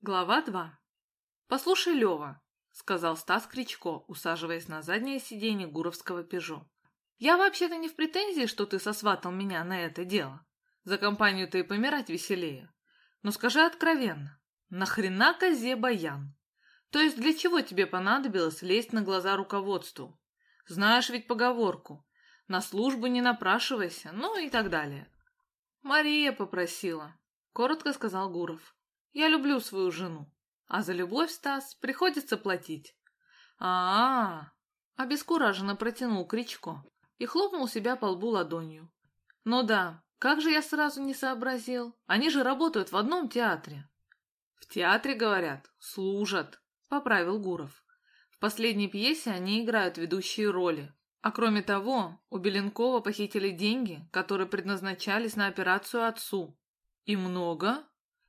Глава 2. «Послушай, Лева», — сказал Стас Кричко, усаживаясь на заднее сиденье гуровского «Пежо». «Я вообще-то не в претензии, что ты сосватал меня на это дело. За компанию-то и помирать веселее. Но скажи откровенно, нахрена козе баян? То есть для чего тебе понадобилось лезть на глаза руководству? Знаешь ведь поговорку «на службу не напрашивайся», ну и так далее». «Мария попросила», — коротко сказал Гуров. Я люблю свою жену, а за любовь, Стас, приходится платить. а, -а, -а обескураженно протянул Кричко и хлопнул себя по лбу ладонью. Ну да, как же я сразу не сообразил? Они же работают в одном театре. В театре, говорят, служат, поправил Гуров. В последней пьесе они играют ведущие роли. А кроме того, у Беленкова похитили деньги, которые предназначались на операцию отцу. И много?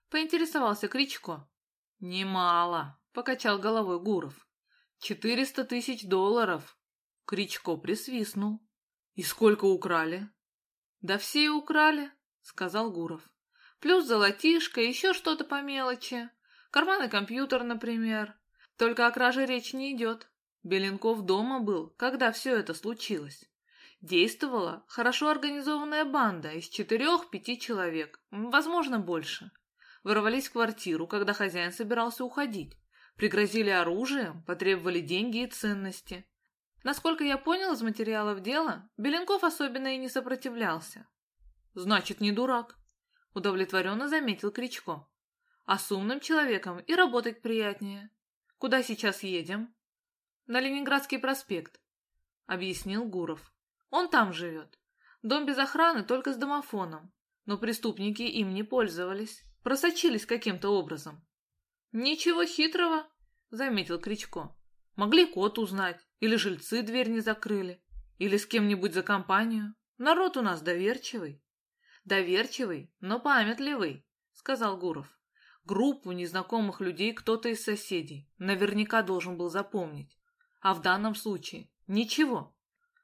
Поинтересовался Кричко. Немало, покачал головой Гуров. Четыреста тысяч долларов. Кричко присвистнул. И сколько украли? Да все украли, сказал Гуров. Плюс золотишко, еще что-то по мелочи. Карманный компьютер, например. Только о краже речь не идет. Беленков дома был, когда все это случилось. Действовала хорошо организованная банда из четырех-пяти человек, возможно, больше ворвались в квартиру, когда хозяин собирался уходить. Пригрозили оружием, потребовали деньги и ценности. Насколько я понял из материалов дела, Беленков особенно и не сопротивлялся. «Значит, не дурак», — удовлетворенно заметил Кричко. «А с умным человеком и работать приятнее. Куда сейчас едем?» «На Ленинградский проспект», — объяснил Гуров. «Он там живет. Дом без охраны, только с домофоном. Но преступники им не пользовались» просочились каким-то образом. «Ничего хитрого», — заметил Кричко. «Могли код узнать, или жильцы дверь не закрыли, или с кем-нибудь за компанию. Народ у нас доверчивый». «Доверчивый, но памятливый», — сказал Гуров. «Группу незнакомых людей кто-то из соседей наверняка должен был запомнить. А в данном случае ничего.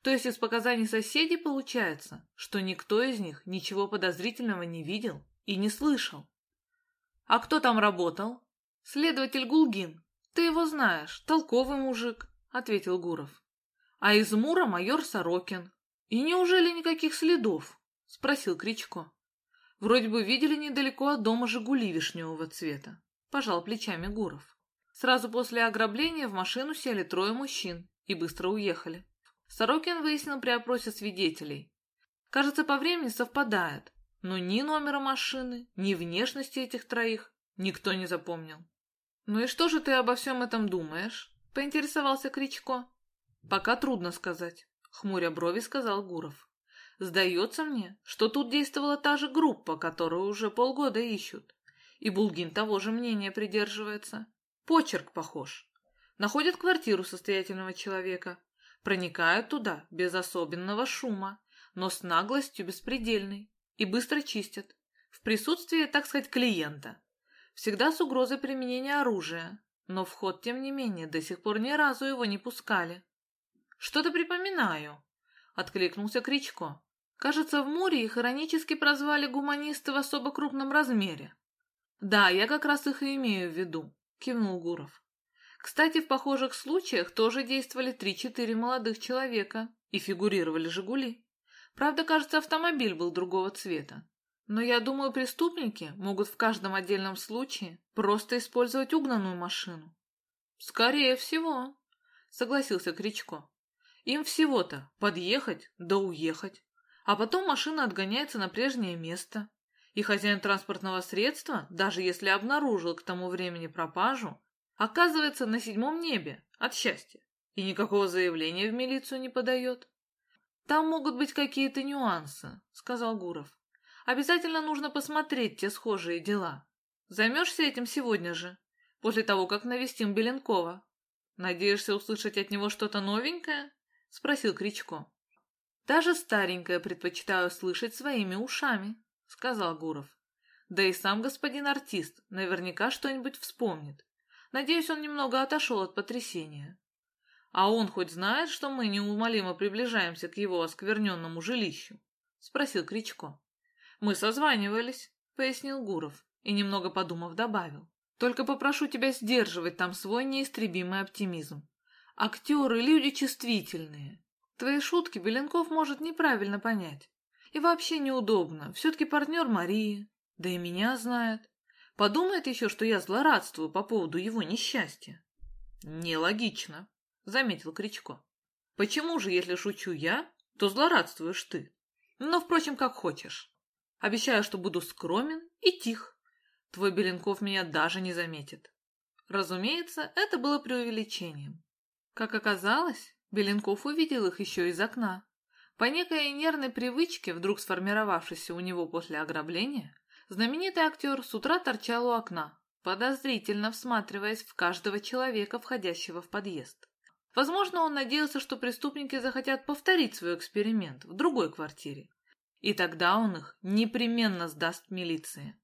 То есть из показаний соседей получается, что никто из них ничего подозрительного не видел и не слышал. «А кто там работал?» «Следователь Гулгин. Ты его знаешь, толковый мужик», — ответил Гуров. «А из Мура майор Сорокин. И неужели никаких следов?» — спросил Кричко. «Вроде бы видели недалеко от дома «Жигули» вишневого цвета», — пожал плечами Гуров. Сразу после ограбления в машину сели трое мужчин и быстро уехали. Сорокин выяснил при опросе свидетелей. Кажется, по времени совпадает, но ни номера машины, ни внешности этих троих никто не запомнил. «Ну и что же ты обо всем этом думаешь?» — поинтересовался Кричко. «Пока трудно сказать», — хмуря брови сказал Гуров. «Сдается мне, что тут действовала та же группа, которую уже полгода ищут. И Булгин того же мнения придерживается. Почерк похож. Находят квартиру состоятельного человека, проникают туда без особенного шума, но с наглостью беспредельной и быстро чистят. В присутствии, так сказать, клиента. Всегда с угрозой применения оружия, но в ход, тем не менее, до сих пор ни разу его не пускали. «Что-то припоминаю», — откликнулся Кричко. «Кажется, в Муре их иронически прозвали гуманисты в особо крупном размере». «Да, я как раз их и имею в виду», — кивнул Гуров. Кстати, в похожих случаях тоже действовали три-четыре молодых человека и фигурировали «Жигули». Правда, кажется, автомобиль был другого цвета. Но я думаю, преступники могут в каждом отдельном случае просто использовать угнанную машину. Скорее всего, согласился Кричко. Им всего-то подъехать да уехать. А потом машина отгоняется на прежнее место. И хозяин транспортного средства, даже если обнаружил к тому времени пропажу, оказывается на седьмом небе от счастья и никакого заявления в милицию не подает. «Там могут быть какие-то нюансы», — сказал Гуров. «Обязательно нужно посмотреть те схожие дела. Займешься этим сегодня же, после того, как навестим Беленкова. Надеешься услышать от него что-то новенькое?» — спросил Кричко. «Даже старенькое предпочитаю слышать своими ушами», — сказал Гуров. «Да и сам господин артист наверняка что-нибудь вспомнит. Надеюсь, он немного отошел от потрясения». «А он хоть знает, что мы неумолимо приближаемся к его оскверненному жилищу?» — спросил Кричко. «Мы созванивались», — пояснил Гуров и, немного подумав, добавил. Только попрошу тебя сдерживать там свой неистребимый оптимизм. Актеры — люди чувствительные. Твои шутки Беленков может неправильно понять. И вообще неудобно. Все-таки партнер Марии. Да и меня знает. Подумает еще, что я злорадствую по поводу его несчастья. Нелогично, заметил Кричко. Почему же, если шучу я, то злорадствуешь ты? Но, впрочем, как хочешь. Обещаю, что буду скромен и тих. Твой Беленков меня даже не заметит. Разумеется, это было преувеличением. Как оказалось, Беленков увидел их еще из окна. По некой нервной привычке, вдруг сформировавшейся у него после ограбления, знаменитый актер с утра торчал у окна, подозрительно всматриваясь в каждого человека, входящего в подъезд. Возможно, он надеялся, что преступники захотят повторить свой эксперимент в другой квартире. И тогда он их непременно сдаст милиции.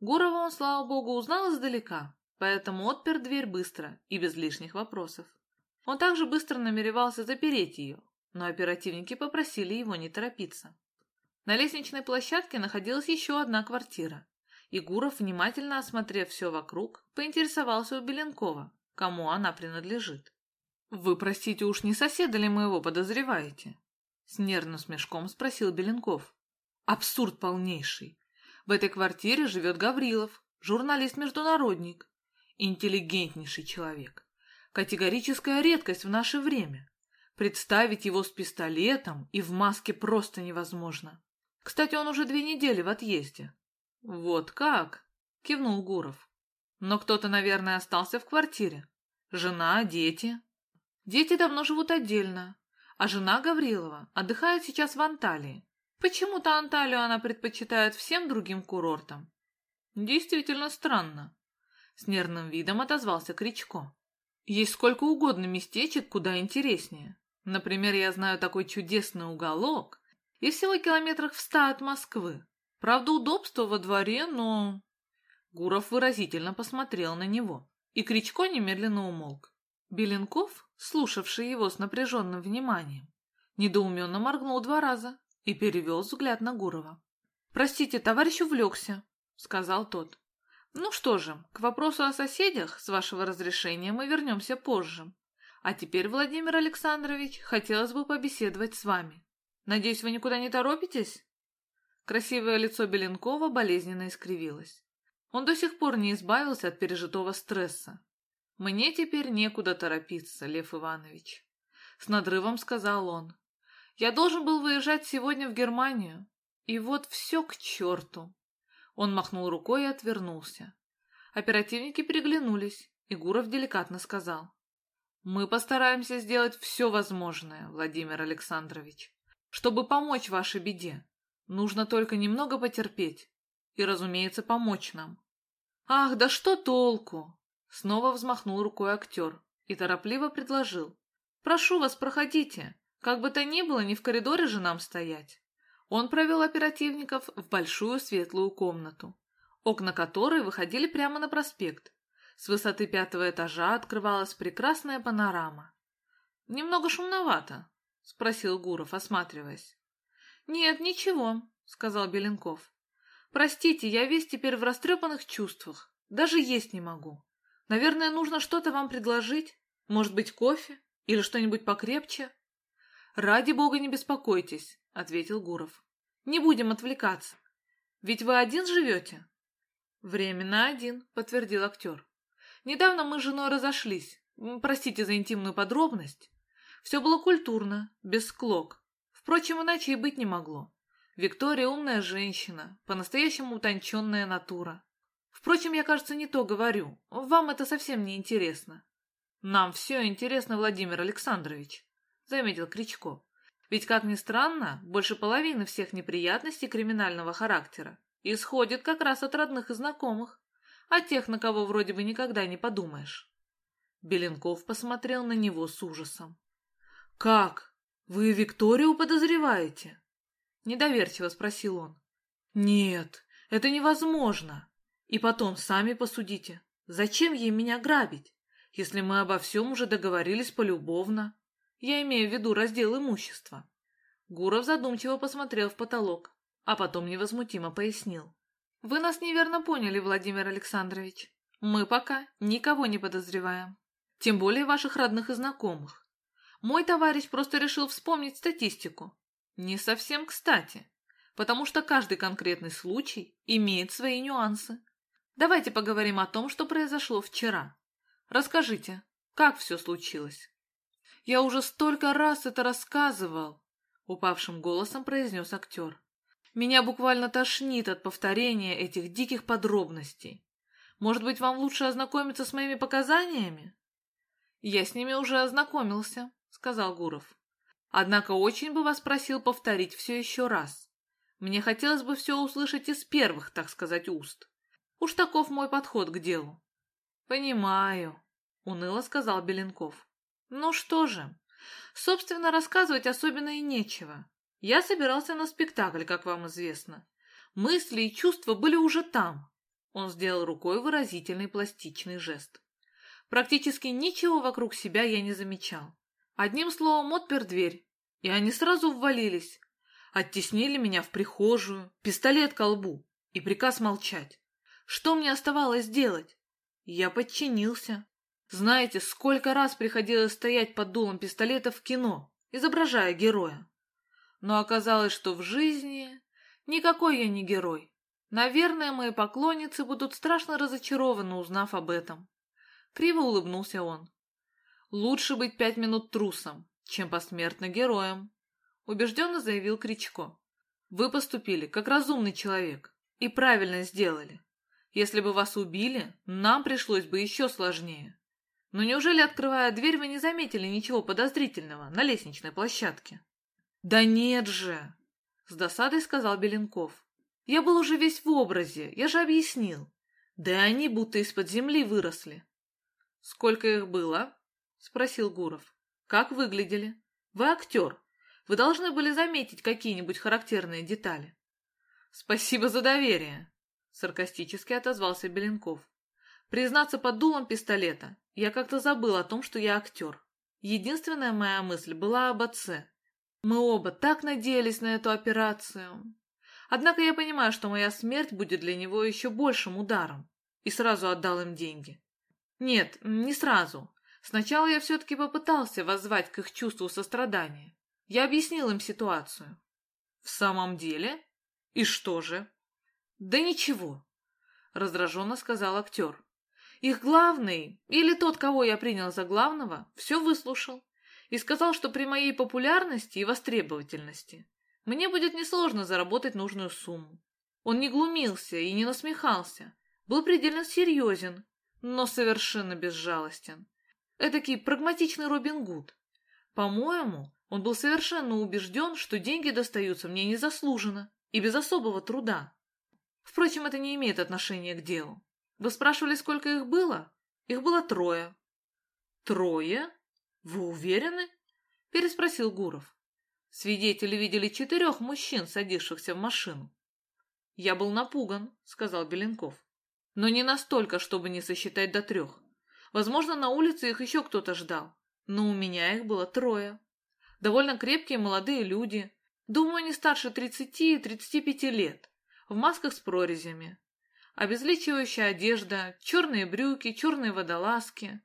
Гурова он, слава богу, узнал издалека, поэтому отпер дверь быстро и без лишних вопросов. Он также быстро намеревался запереть ее, но оперативники попросили его не торопиться. На лестничной площадке находилась еще одна квартира, и Гуров, внимательно осмотрев все вокруг, поинтересовался у Беленкова, кому она принадлежит. «Вы, простите, уж не соседа ли моего подозреваете?» С нервным смешком спросил Беленков. «Абсурд полнейший. В этой квартире живет Гаврилов, журналист-международник. Интеллигентнейший человек. Категорическая редкость в наше время. Представить его с пистолетом и в маске просто невозможно. Кстати, он уже две недели в отъезде. Вот как? Кивнул Гуров. Но кто-то, наверное, остался в квартире. Жена, дети. Дети давно живут отдельно, а жена Гаврилова отдыхает сейчас в Анталии. Почему-то Анталию она предпочитает всем другим курортам. Действительно странно. С нервным видом отозвался Кричко. Есть сколько угодно местечек, куда интереснее. Например, я знаю такой чудесный уголок, и всего километрах в ста от Москвы. Правда, удобство во дворе, но...» Гуров выразительно посмотрел на него, и Кричко немедленно умолк. Беленков, слушавший его с напряженным вниманием, недоуменно моргнул два раза и перевел взгляд на Гурова. «Простите, товарищ увлекся», — сказал тот. «Ну что же, к вопросу о соседях, с вашего разрешения, мы вернемся позже. А теперь, Владимир Александрович, хотелось бы побеседовать с вами. Надеюсь, вы никуда не торопитесь?» Красивое лицо Беленкова болезненно искривилось. Он до сих пор не избавился от пережитого стресса. «Мне теперь некуда торопиться, Лев Иванович», — с надрывом сказал он. «Я должен был выезжать сегодня в Германию, и вот все к черту». Он махнул рукой и отвернулся. Оперативники переглянулись, и Гуров деликатно сказал. «Мы постараемся сделать все возможное, Владимир Александрович, чтобы помочь вашей беде. Нужно только немного потерпеть и, разумеется, помочь нам». «Ах, да что толку?» Снова взмахнул рукой актер и торопливо предложил. «Прошу вас, проходите. Как бы то ни было, не в коридоре же нам стоять». Он провел оперативников в большую светлую комнату, окна которой выходили прямо на проспект, с высоты пятого этажа открывалась прекрасная панорама. «Немного шумновато?» — спросил Гуров, осматриваясь. «Нет, ничего», — сказал Беленков. «Простите, я весь теперь в растрепанных чувствах. Даже есть не могу. Наверное, нужно что-то вам предложить. Может быть, кофе? Или что-нибудь покрепче?» «Ради бога, не беспокойтесь», — ответил Гуров. «Не будем отвлекаться. Ведь вы один живете?» «Временно один», — подтвердил актер. Недавно мы с женой разошлись. Простите за интимную подробность. Все было культурно, без склок. Впрочем, иначе и быть не могло. Виктория умная женщина, по-настоящему утонченная натура. Впрочем, я, кажется, не то говорю. Вам это совсем не интересно. Нам все интересно, Владимир Александрович, заметил Кричко. Ведь, как ни странно, больше половины всех неприятностей криминального характера исходит как раз от родных и знакомых а тех, на кого вроде бы никогда не подумаешь. Беленков посмотрел на него с ужасом. «Как? Вы Викторию подозреваете?» Недоверчиво спросил он. «Нет, это невозможно. И потом, сами посудите, зачем ей меня грабить, если мы обо всем уже договорились полюбовно? Я имею в виду раздел имущества». Гуров задумчиво посмотрел в потолок, а потом невозмутимо пояснил. «Вы нас неверно поняли, Владимир Александрович. Мы пока никого не подозреваем. Тем более ваших родных и знакомых. Мой товарищ просто решил вспомнить статистику. Не совсем кстати, потому что каждый конкретный случай имеет свои нюансы. Давайте поговорим о том, что произошло вчера. Расскажите, как все случилось? Я уже столько раз это рассказывал, упавшим голосом произнес актер. Меня буквально тошнит от повторения этих диких подробностей. Может быть, вам лучше ознакомиться с моими показаниями? Я с ними уже ознакомился, сказал Гуров. Однако очень бы вас просил повторить все еще раз. Мне хотелось бы все услышать из первых, так сказать, уст. Уж таков мой подход к делу. Понимаю, уныло сказал Беленков. Ну что же, собственно, рассказывать особенно и нечего. Я собирался на спектакль, как вам известно. Мысли и чувства были уже там. Он сделал рукой выразительный пластичный жест. Практически ничего вокруг себя я не замечал. Одним словом, отпер дверь, и они сразу ввалились. Оттеснили меня в прихожую, пистолет к лбу и приказ молчать. Что мне оставалось делать? Я подчинился. Знаете, сколько раз приходилось стоять под дулом пистолета в кино, изображая героя. Но оказалось, что в жизни никакой я не герой. Наверное, мои поклонницы будут страшно разочарованы, узнав об этом. Криво улыбнулся он. Лучше быть пять минут трусом, чем посмертно героем, убежденно заявил Кричко. Вы поступили как разумный человек и правильно сделали. Если бы вас убили, нам пришлось бы еще сложнее. Но неужели, открывая дверь, вы не заметили ничего подозрительного на лестничной площадке? «Да нет же!» — с досадой сказал Беленков. «Я был уже весь в образе, я же объяснил. Да и они будто из-под земли выросли». «Сколько их было?» — спросил Гуров. «Как выглядели? Вы актер. Вы должны были заметить какие-нибудь характерные детали». «Спасибо за доверие», — саркастически отозвался Беленков. «Признаться под дулом пистолета, я как-то забыл о том, что я актер. Единственная моя мысль была об отце. Мы оба так надеялись на эту операцию. Однако я понимаю, что моя смерть будет для него еще большим ударом. И сразу отдал им деньги. Нет, не сразу. Сначала я все-таки попытался воззвать к их чувству сострадания. Я объяснил им ситуацию. В самом деле? И что же? Да ничего, раздраженно сказал актер. Их главный, или тот, кого я принял за главного, все выслушал и сказал, что при моей популярности и востребовательности мне будет несложно заработать нужную сумму. Он не глумился и не насмехался, был предельно серьезен, но совершенно безжалостен. Этакий прагматичный Робин Гуд. По-моему, он был совершенно убежден, что деньги достаются мне незаслуженно и без особого труда. Впрочем, это не имеет отношения к делу. Вы спрашивали, сколько их было? Их было трое. Трое? «Вы уверены?» – переспросил Гуров. Свидетели видели четырех мужчин, садившихся в машину. «Я был напуган», — сказал Беленков. «Но не настолько, чтобы не сосчитать до трех. Возможно, на улице их еще кто-то ждал, но у меня их было трое. Довольно крепкие молодые люди, думаю, не старше тридцати-тридцати пяти лет, в масках с прорезями. Обезличивающая одежда, черные брюки, черные водолазки,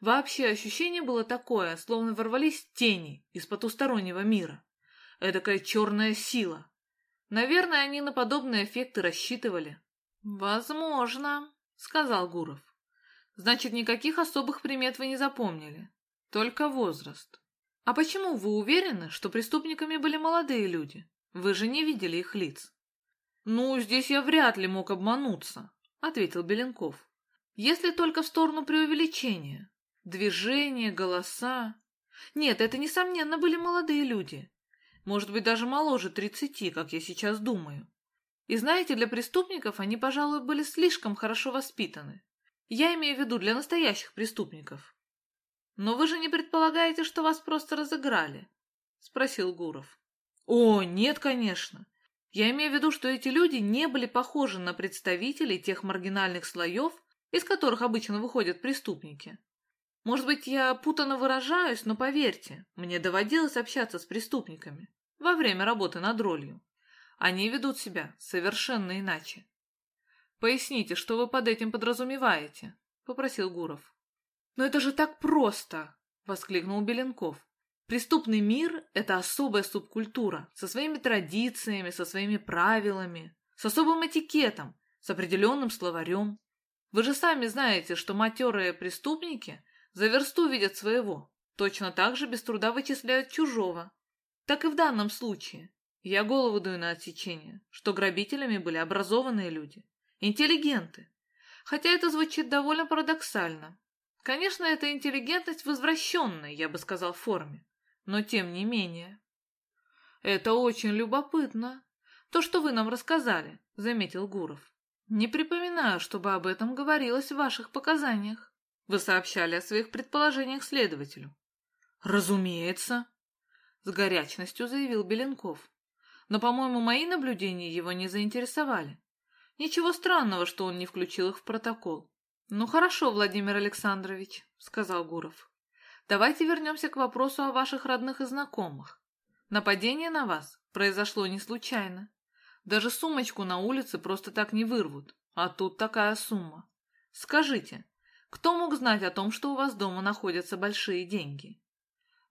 Вообще ощущение было такое, словно ворвались тени из потустороннего мира. Эдакая черная сила. Наверное, они на подобные эффекты рассчитывали. «Возможно», — сказал Гуров. «Значит, никаких особых примет вы не запомнили. Только возраст. А почему вы уверены, что преступниками были молодые люди? Вы же не видели их лиц». «Ну, здесь я вряд ли мог обмануться», — ответил Беленков. «Если только в сторону преувеличения. Движения, голоса. Нет, это, несомненно, были молодые люди. Может быть, даже моложе тридцати, как я сейчас думаю. И знаете, для преступников они, пожалуй, были слишком хорошо воспитаны. Я имею в виду для настоящих преступников. Но вы же не предполагаете, что вас просто разыграли? Спросил Гуров. О, нет, конечно. Я имею в виду, что эти люди не были похожи на представителей тех маргинальных слоев, из которых обычно выходят преступники. Может быть, я путано выражаюсь, но поверьте, мне доводилось общаться с преступниками во время работы над ролью. Они ведут себя совершенно иначе. Поясните, что вы под этим подразумеваете, попросил Гуров. Но это же так просто, воскликнул Беленков. Преступный мир – это особая субкультура, со своими традициями, со своими правилами, с особым этикетом, с определенным словарем. Вы же сами знаете, что матерые преступники за версту видят своего, точно так же без труда вычисляют чужого. Так и в данном случае. Я голову даю на отсечение, что грабителями были образованные люди, интеллигенты. Хотя это звучит довольно парадоксально. Конечно, это интеллигентность в извращенной, я бы сказал, форме но тем не менее. «Это очень любопытно, то, что вы нам рассказали», — заметил Гуров. «Не припоминаю, чтобы об этом говорилось в ваших показаниях. Вы сообщали о своих предположениях следователю». «Разумеется», — с горячностью заявил Беленков. «Но, по-моему, мои наблюдения его не заинтересовали. Ничего странного, что он не включил их в протокол». «Ну хорошо, Владимир Александрович», — сказал Гуров. Давайте вернемся к вопросу о ваших родных и знакомых. Нападение на вас произошло не случайно. Даже сумочку на улице просто так не вырвут, а тут такая сумма. Скажите, кто мог знать о том, что у вас дома находятся большие деньги?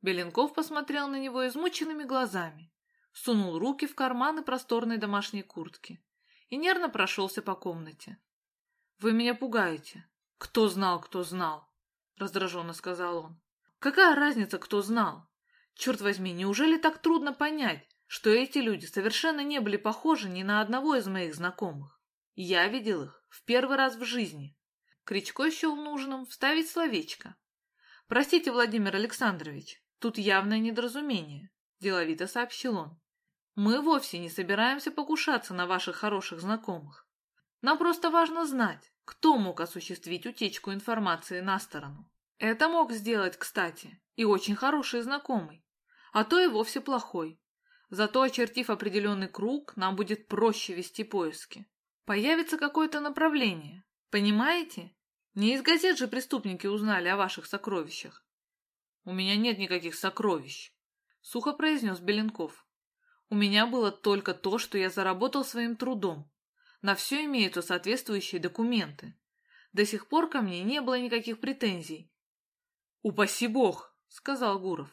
Беленков посмотрел на него измученными глазами, сунул руки в карманы просторной домашней куртки и нервно прошелся по комнате. «Вы меня пугаете. Кто знал, кто знал?» — раздраженно сказал он. Какая разница, кто знал? Черт возьми, неужели так трудно понять, что эти люди совершенно не были похожи ни на одного из моих знакомых? Я видел их в первый раз в жизни. Кричко счел нужным вставить словечко. «Простите, Владимир Александрович, тут явное недоразумение», – деловито сообщил он. «Мы вовсе не собираемся покушаться на ваших хороших знакомых. Нам просто важно знать, кто мог осуществить утечку информации на сторону. Это мог сделать, кстати, и очень хороший знакомый, а то и вовсе плохой. Зато, очертив определенный круг, нам будет проще вести поиски. Появится какое-то направление, понимаете? Не из газет же преступники узнали о ваших сокровищах. У меня нет никаких сокровищ, сухо произнес Беленков. У меня было только то, что я заработал своим трудом. На все имеются соответствующие документы. До сих пор ко мне не было никаких претензий. «Упаси бог!» — сказал Гуров.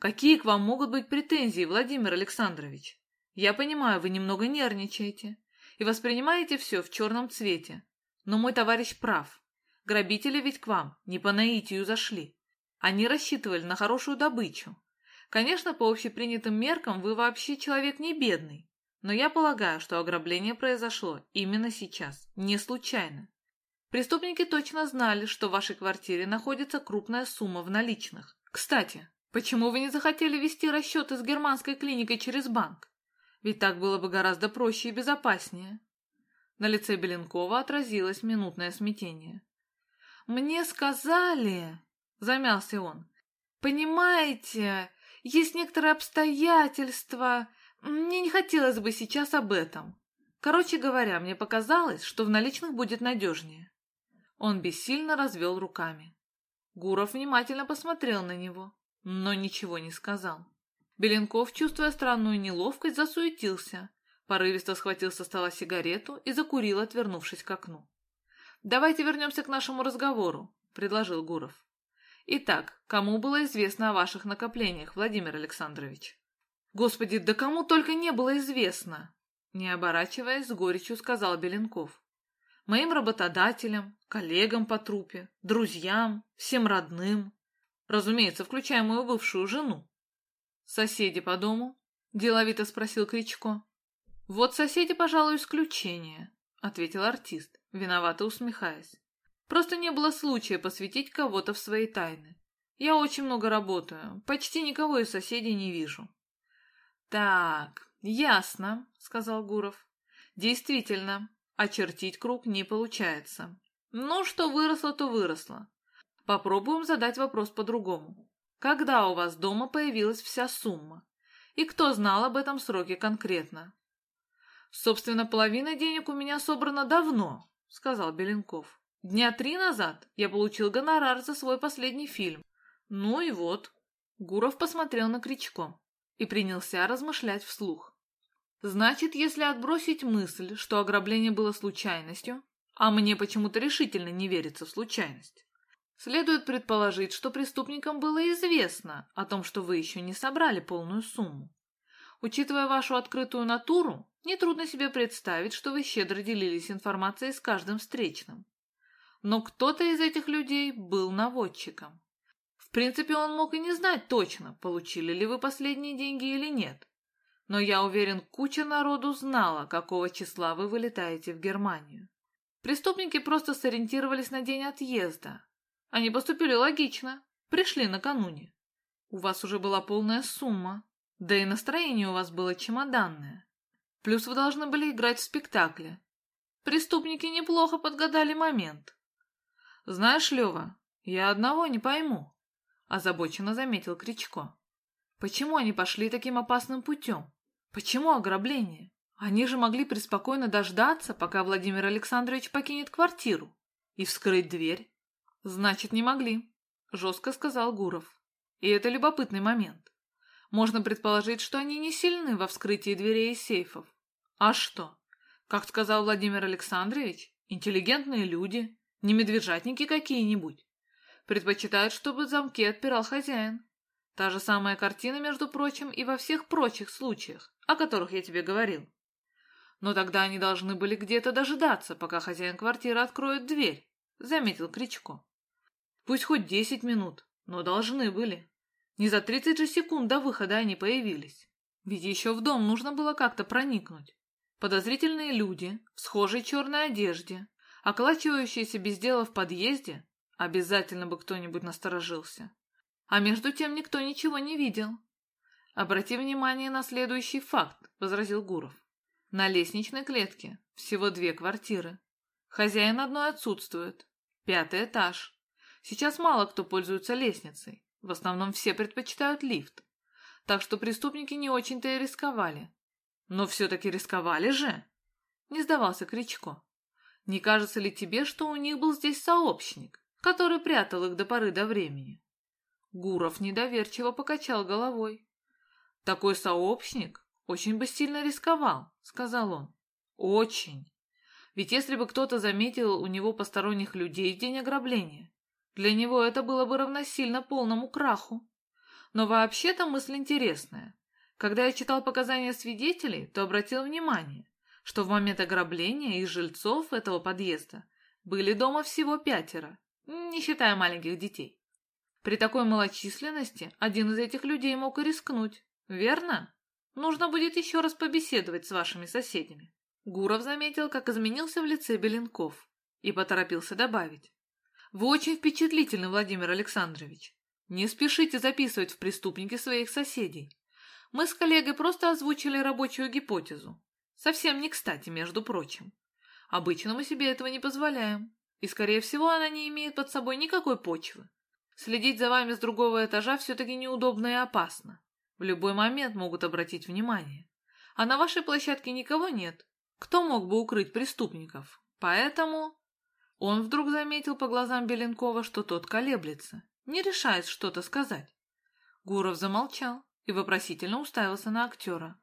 «Какие к вам могут быть претензии, Владимир Александрович? Я понимаю, вы немного нервничаете и воспринимаете все в черном цвете. Но мой товарищ прав. Грабители ведь к вам не по наитию зашли. Они рассчитывали на хорошую добычу. Конечно, по общепринятым меркам вы вообще человек не бедный, но я полагаю, что ограбление произошло именно сейчас, не случайно. Преступники точно знали, что в вашей квартире находится крупная сумма в наличных. Кстати, почему вы не захотели вести расчеты с германской клиникой через банк? Ведь так было бы гораздо проще и безопаснее. На лице Беленкова отразилось минутное смятение. «Мне сказали...» — замялся он. «Понимаете, есть некоторые обстоятельства. Мне не хотелось бы сейчас об этом. Короче говоря, мне показалось, что в наличных будет надежнее. Он бессильно развел руками. Гуров внимательно посмотрел на него, но ничего не сказал. Беленков, чувствуя странную неловкость, засуетился, порывисто схватил со стола сигарету и закурил, отвернувшись к окну. «Давайте вернемся к нашему разговору», — предложил Гуров. «Итак, кому было известно о ваших накоплениях, Владимир Александрович?» «Господи, да кому только не было известно!» Не оборачиваясь, с горечью сказал Беленков моим работодателям, коллегам по трупе, друзьям, всем родным. Разумеется, включая мою бывшую жену. «Соседи по дому?» – деловито спросил Кричко. «Вот соседи, пожалуй, исключение», – ответил артист, виновато усмехаясь. «Просто не было случая посвятить кого-то в свои тайны. Я очень много работаю, почти никого из соседей не вижу». «Так, ясно», — сказал Гуров. «Действительно, Очертить круг не получается. Ну, что выросло, то выросло. Попробуем задать вопрос по-другому. Когда у вас дома появилась вся сумма? И кто знал об этом сроке конкретно? Собственно, половина денег у меня собрана давно, сказал Беленков. Дня три назад я получил гонорар за свой последний фильм. Ну и вот. Гуров посмотрел на Кричко и принялся размышлять вслух. Значит, если отбросить мысль, что ограбление было случайностью, А мне почему-то решительно не верится в случайность. Следует предположить, что преступникам было известно о том, что вы еще не собрали полную сумму. Учитывая вашу открытую натуру, нетрудно себе представить, что вы щедро делились информацией с каждым встречным. Но кто-то из этих людей был наводчиком. В принципе, он мог и не знать точно, получили ли вы последние деньги или нет. Но я уверен, куча народу знала, какого числа вы вылетаете в Германию. Преступники просто сориентировались на день отъезда. Они поступили логично, пришли накануне. У вас уже была полная сумма, да и настроение у вас было чемоданное. Плюс вы должны были играть в спектакле. Преступники неплохо подгадали момент. Знаешь, Лева, я одного не пойму, озабоченно заметил Кричко. Почему они пошли таким опасным путем? Почему ограбление? Они же могли преспокойно дождаться, пока Владимир Александрович покинет квартиру, и вскрыть дверь. Значит, не могли, жестко сказал Гуров. И это любопытный момент. Можно предположить, что они не сильны во вскрытии дверей и сейфов. А что? Как сказал Владимир Александрович, интеллигентные люди, не медвежатники какие-нибудь. Предпочитают, чтобы замки отпирал хозяин. Та же самая картина, между прочим, и во всех прочих случаях о которых я тебе говорил. Но тогда они должны были где-то дожидаться, пока хозяин квартиры откроет дверь, — заметил Кричко. Пусть хоть десять минут, но должны были. Не за тридцать же секунд до выхода они появились. Ведь еще в дом нужно было как-то проникнуть. Подозрительные люди в схожей черной одежде, околачивающиеся без дела в подъезде, обязательно бы кто-нибудь насторожился. А между тем никто ничего не видел, «Обрати внимание на следующий факт», — возразил Гуров. «На лестничной клетке всего две квартиры. Хозяин одной отсутствует. Пятый этаж. Сейчас мало кто пользуется лестницей. В основном все предпочитают лифт. Так что преступники не очень-то и рисковали. Но все-таки рисковали же!» Не сдавался Кричко. «Не кажется ли тебе, что у них был здесь сообщник, который прятал их до поры до времени?» Гуров недоверчиво покачал головой. Такой сообщник очень бы сильно рисковал, сказал он. Очень. Ведь если бы кто-то заметил у него посторонних людей в день ограбления, для него это было бы равносильно полному краху. Но вообще-то мысль интересная. Когда я читал показания свидетелей, то обратил внимание, что в момент ограбления из жильцов этого подъезда были дома всего пятеро, не считая маленьких детей. При такой малочисленности один из этих людей мог и рискнуть. Верно? Нужно будет еще раз побеседовать с вашими соседями. Гуров заметил, как изменился в лице Беленков, и поторопился добавить. Вы очень впечатлительны, Владимир Александрович. Не спешите записывать в преступники своих соседей. Мы с коллегой просто озвучили рабочую гипотезу. Совсем не кстати, между прочим. Обычно мы себе этого не позволяем, и, скорее всего, она не имеет под собой никакой почвы. Следить за вами с другого этажа все-таки неудобно и опасно. В любой момент могут обратить внимание. А на вашей площадке никого нет. Кто мог бы укрыть преступников? Поэтому... Он вдруг заметил по глазам Беленкова, что тот колеблется, не решает что-то сказать. Гуров замолчал и вопросительно уставился на актера.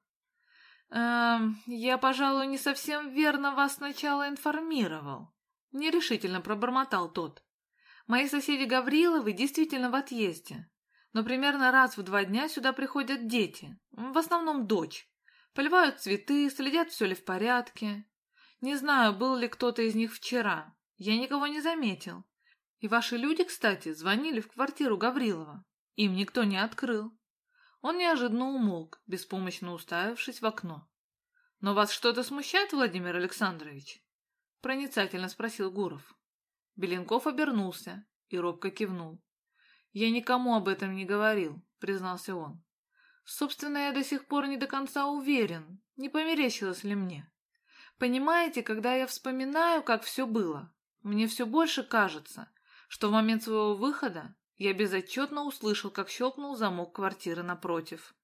«Эм, я, пожалуй, не совсем верно вас сначала информировал», — нерешительно пробормотал тот. «Мои соседи Гавриловы действительно в отъезде но примерно раз в два дня сюда приходят дети, в основном дочь. Поливают цветы, следят, все ли в порядке. Не знаю, был ли кто-то из них вчера. Я никого не заметил. И ваши люди, кстати, звонили в квартиру Гаврилова. Им никто не открыл. Он неожиданно умолк, беспомощно уставившись в окно. «Но вас что-то смущает, Владимир Александрович?» Проницательно спросил Гуров. Беленков обернулся и робко кивнул. «Я никому об этом не говорил», — признался он. «Собственно, я до сих пор не до конца уверен, не померещилось ли мне. Понимаете, когда я вспоминаю, как все было, мне все больше кажется, что в момент своего выхода я безотчетно услышал, как щелкнул замок квартиры напротив.